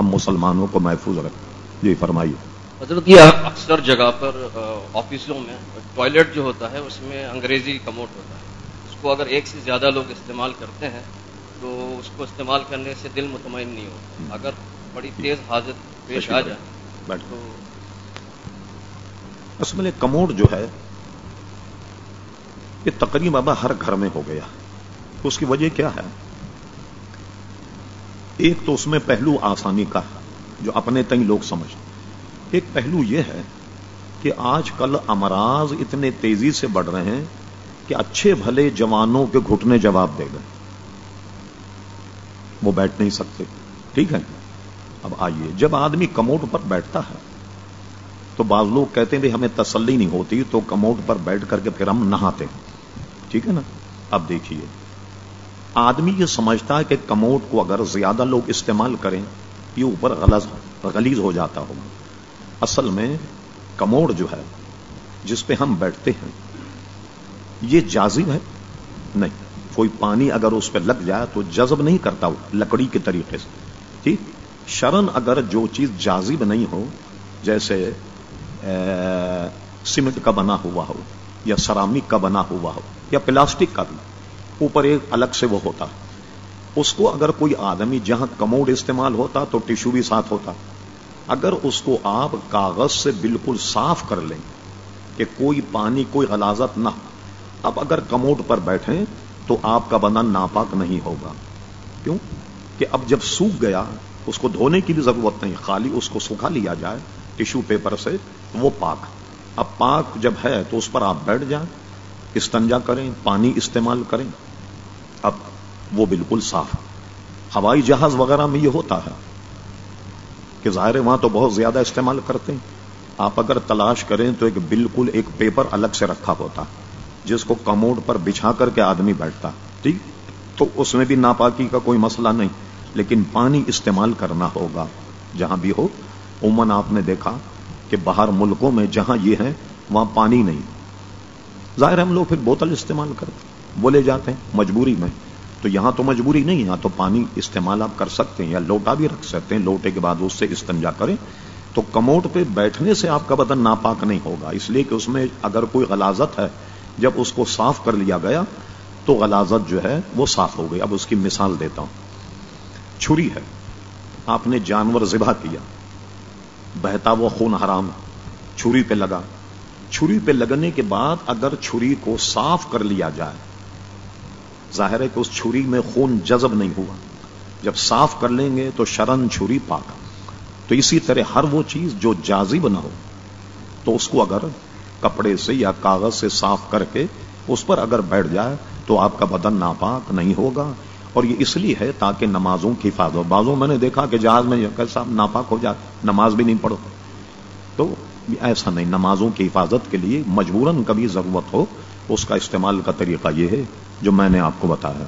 ہم مسلمانوں کو محفوظ رکھیں۔ جی فرمائیے۔ حضرت یہ اکثر جگہ پر آفسوں میں ٹوائلٹ جو ہوتا ہے اس میں انگریزی کموٹ ہوتا ہے۔ اس کو اگر ایک سے زیادہ لوگ استعمال کرتے ہیں تو اس کو استعمال کرنے سے دل مطمئن نہیں ہوتا۔ اگر بڑی تیز حاجت پیش آ جائے تو اصل کموڈ جو ہے یہ تقریباً ہر گھر میں ہو گیا۔ اس کی وجہ کیا ہے؟ ایک تو اس میں پہلو آسانی کا جو اپنے تئیں لوگ سمجھ ایک پہلو یہ ہے کہ آج کل امراض اتنے تیزی سے بڑھ رہے ہیں کہ اچھے بھلے جوانوں کے گھٹنے جواب دے گئے وہ بیٹھ نہیں سکتے۔ ٹھیک ہے۔ اب آئیے۔ جب آدمی کموٹ پر بیٹھتا ہے، تو بعض لوگ کہتے ہیں ہمیں تسلی نہیں ہوتی، تو کموٹ پر بیٹھ کر کے پھر ہم نہاتے ہیں۔ ٹھیک ہے نا؟ اب دیکھیے۔ آدمی یہ سمجھتا ہے کہ کموڈ کو اگر زیادہ لوگ استعمال کریں، یہ اوپر غلط غلیز ہو جاتا ہوگا۔ اصل میں کموڈ جو ہے، جس پہ ہم بیٹھتے ہیں، یہ جازب ہے؟ نہیں۔ کوئی پانی اگر اس پہ لگ جائے تو جذب نہیں کرتا وہ لکڑی کے طریقے سے۔ ٹھیک؟ شرن اگر جو چیز جازب نہیں ہو، جیسے سیمنٹ کا بنا ہوا ہو یا سرامک کا بنا ہوا ہو یا پلاسٹک کا بھی۔ اوپر ایک الگ سے وہ ہوتا۔ اس کو اگر کوئی آدمی جہاں کموڈ استعمال ہوتا تو ٹیشو بھی ساتھ ہوتا۔ اگر اس کو آپ کاغذ سے بالکل صاف کر لیں کہ کوئی پانی، کوئی غلازت نہ، اب اگر کموڈ پر بیٹھیں تو آپ کا بدن ناپاک نہیں ہوگا۔ کیوں؟ کہ اب جب سوکھ گیا، اس کو دھونے کی بھی ضرورت نہیں، خالی اس کو سکھا لیا جائے ٹیشو پیپر سے، وہ پاک۔ اب پاک جب ہے تو اس پر آپ بیٹھ جائیں، استنجا کریں، پانی استعمال کریں۔ وہ بالکل صاف ہوائی جہاز وغیرہ میں یہ ہوتا ہے کہ ظاہر ہے وہاں تو بہت زیادہ استعمال کرتے ہیں۔ آپ اگر تلاش کریں تو ایک بالکل ایک پیپر الگ سے رکھا ہوتا جس کو کموڈ پر بچھا کر کے آدمی بیٹھتا ٹھیک؟ تو اس میں بھی ناپاکی کا کوئی مسئلہ نہیں، لیکن پانی استعمال کرنا ہوگا۔ جہاں بھی ہو، عموماً آپ نے دیکھا کہ باہر ملکوں میں جہاں یہ ہے وہاں پانی نہیں۔ ظاہر ہم لوگ پھر بوتل استعمال کرتے بولے جاتے ہیں، مجبوری میں۔ تو یہاں تو مجبوری نہیں، یہاں تو پانی استعمال آپ کر سکتے ہیں یا لوٹا بھی رکھ سکتے ہیں، لوٹے کے بعد اس سے استنجا کریں۔ تو کموٹ پہ بیٹھنے سے آپ کا بدن ناپاک نہیں ہوگا، اس لیے کہ اس میں اگر کوئی غلازت ہے، جب اس کو صاف کر لیا گیا تو غلازت جو ہے وہ صاف ہو گئی۔ اب اس کی مثال دیتا ہوں۔ چھری ہے۔ آپ نے جانور ذبح کیا۔ بہتا وہ خون حرام چھری پہ لگا۔ چھری پہ لگنے کے بعد اگر چھری کو صاف کر لیا جائے ظاہر ہے کہ اس چھری میں خون جذب نہیں ہوا۔ جب صاف کر لیں گے تو شرن چھری پاک۔ تو اسی طرح ہر وہ چیز جو جازب نہ ہو، تو اس کو اگر کپڑے سے یا کاغذ سے صاف کر کے اس پر اگر بیٹھ جائے تو آپ کا بدن ناپاک نہیں ہوگا۔ اور یہ اس لیے ہے تاکہ نمازوں کی حفاظت ہو۔ بعضوں میں نے دیکھا کہ جہاز میں کیسا ناپاک ہو جائے نماز بھی نہیں پڑھو۔ تو ایسا نہیں، نمازوں کی حفاظت کے لیے مجبوراً کبھی ضرورت ہو، اس کا استعمال کا طریقہ یہ ہے جو میں نے آپ کو بتایا۔